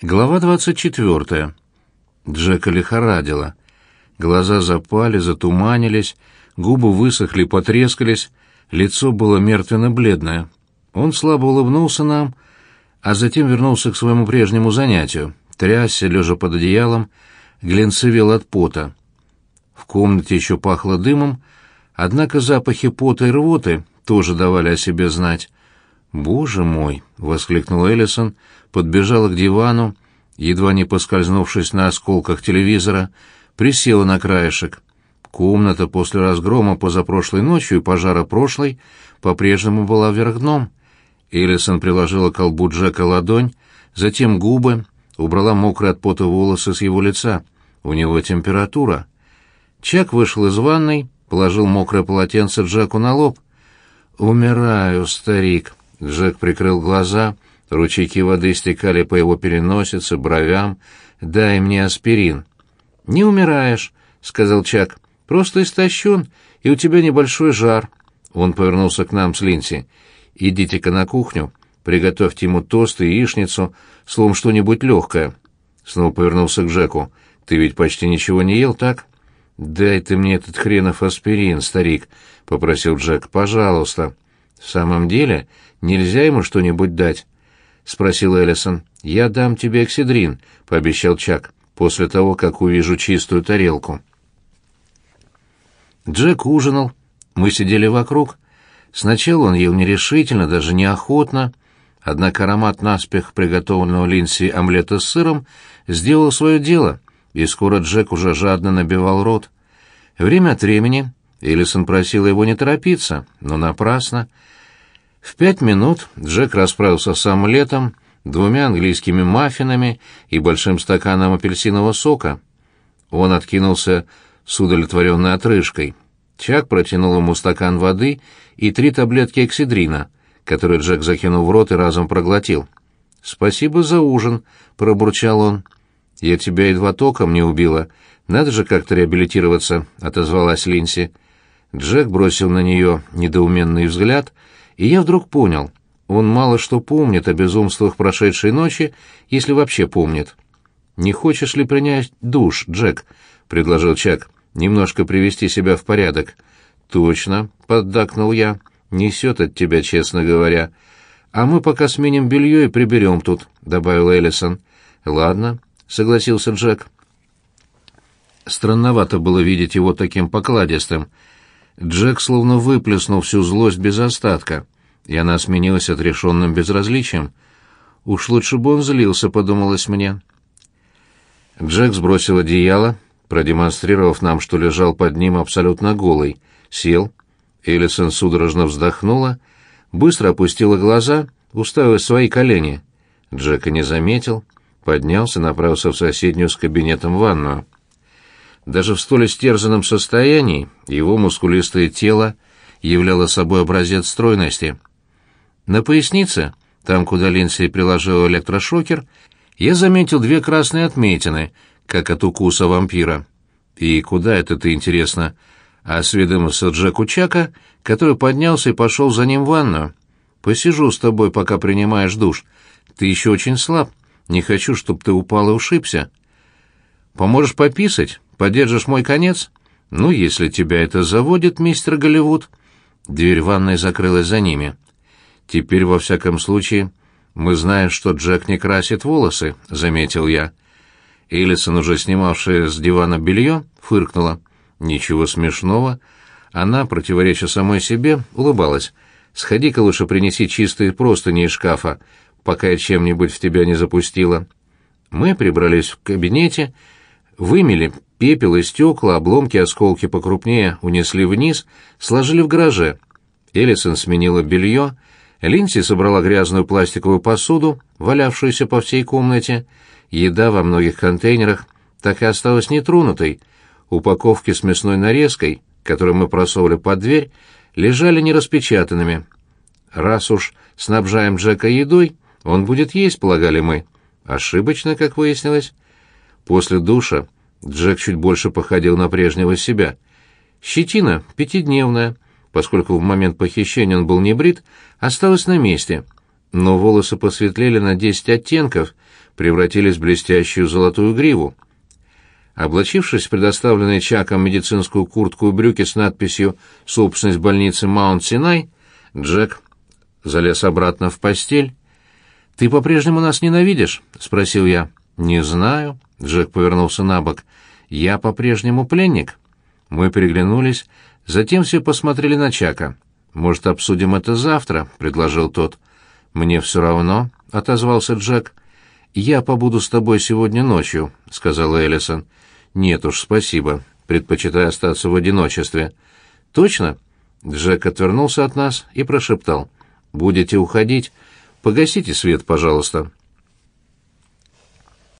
Глава 24. Джека лихорадило. Глаза запали, затуманились, губы высохли, потрескались, лицо было мертвенно-бледное. Он слабо улыбнулся нам, а затем вернулся к своему прежнему занятию. Трясся, лежа под одеялом, глянцевел от пота. В комнате еще пахло дымом, однако запахи пота и рвоты тоже давали о себе знать. «Боже мой!» — воскликнул Эллисон, подбежала к дивану, едва не поскользнувшись на осколках телевизора, присела на краешек. Комната после разгрома позапрошлой ночью и пожара прошлой по-прежнему была вверх дном. Эллисон приложила к колбу Джека ладонь, затем губы, убрала мокрые от пота волосы с его лица. У него температура. Чак вышел из ванной, положил мокрое полотенце Джеку на лоб. «Умираю, старик», Джек прикрыл глаза, ручейки воды стекали по его переносице, бровям. «Дай мне аспирин». «Не умираешь», — сказал Чак. «Просто истощен, и у тебя небольшой жар». Он повернулся к нам с Линси. «Идите-ка на кухню, приготовьте ему тост и яичницу, словом, что-нибудь легкое». Снова повернулся к Джеку. «Ты ведь почти ничего не ел, так?» «Дай ты мне этот хренов аспирин, старик», — попросил Джек. «Пожалуйста». «В самом деле нельзя ему что-нибудь дать?» — спросил Эллисон. «Я дам тебе эксидрин», — пообещал Чак, «после того, как увижу чистую тарелку». Джек ужинал. Мы сидели вокруг. Сначала он ел нерешительно, даже неохотно, однако аромат наспех приготовленного Линси омлета с сыром сделал свое дело, и скоро Джек уже жадно набивал рот. Время от времени Эллисон просила его не торопиться, но напрасно. В пять минут Джек расправился с омлетом, двумя английскими маффинами и большим стаканом апельсинового сока. Он откинулся с удовлетворенной отрыжкой. Чак протянул ему стакан воды и три таблетки эксидрина, которые Джек закинул в рот и разом проглотил. «Спасибо за ужин», — пробурчал он. «Я тебя едва током не убила. Надо же как-то реабилитироваться», — отозвалась Линси. Джек бросил на нее недоуменный взгляд, и я вдруг понял, он мало что помнит о безумствах прошедшей ночи, если вообще помнит. «Не хочешь ли принять душ, Джек?» — предложил Чак. «Немножко привести себя в порядок». «Точно», — поддакнул я. «Несет от тебя, честно говоря». «А мы пока сменим белье и приберем тут», — добавил Эллисон. «Ладно», — согласился Джек. Странновато было видеть его таким покладистым — Джек словно выплеснул всю злость без остатка, и она сменилась отрешенным безразличием. «Уж лучше бы он злился», — подумалось мне. Джек сбросил одеяло, продемонстрировав нам, что лежал под ним абсолютно голый, сел. Элисон судорожно вздохнула, быстро опустила глаза, уставив свои колени. Джека не заметил, поднялся, направился в соседнюю с кабинетом ванную. Даже в столь истерзанном состоянии его мускулистое тело являло собой образец стройности. На пояснице, там, куда Линси приложил электрошокер, я заметил две красные отметины, как от укуса вампира. «И куда это ты, интересно?» — осведомился Джеку Чака, который поднялся и пошел за ним в ванную. «Посижу с тобой, пока принимаешь душ. Ты еще очень слаб. Не хочу, чтобы ты упал и ушибся. Поможешь пописать?» Подержишь мой конец? Ну, если тебя это заводит, мистер Голливуд. Дверь ванной закрылась за ними. Теперь, во всяком случае, мы знаем, что Джек не красит волосы, заметил я. Элисон, уже снимавшая с дивана белье, фыркнула. Ничего смешного. Она, противореча самой себе, улыбалась. «Сходи-ка лучше принеси чистые простыни из шкафа, пока я чем-нибудь в тебя не запустила». Мы прибрались в кабинете, вымели Пепел и стекла, обломки, осколки покрупнее унесли вниз, сложили в гараже. Элисон сменила белье, Линси собрала грязную пластиковую посуду, валявшуюся по всей комнате. Еда во многих контейнерах так и осталась нетронутой. Упаковки с мясной нарезкой, которые мы просовывали под дверь, лежали нераспечатанными. Раз уж снабжаем Джека едой, он будет есть, полагали мы. Ошибочно, как выяснилось. После душа Джек чуть больше походил на прежнего себя. Щетина пятидневная, поскольку в момент похищения он был не брит, осталась на месте. но волосы посветлели на десять оттенков, превратились в блестящую золотую гриву. Облачившись в предоставленные Чаком медицинскую куртку и брюки с надписью «Собственность больницы Маунт-Синай», Джек залез обратно в постель. «Ты по-прежнему нас ненавидишь?» — спросил я. «Не знаю», — Джек повернулся на бок. «Я по-прежнему пленник». Мы переглянулись, затем все посмотрели на Чака. «Может, обсудим это завтра?» — предложил тот. «Мне все равно», — отозвался Джек. «Я побуду с тобой сегодня ночью», — сказала Эллисон. «Нет уж, спасибо. Предпочитаю остаться в одиночестве». «Точно?» Джек отвернулся от нас и прошептал. «Будете уходить? Погасите свет, пожалуйста».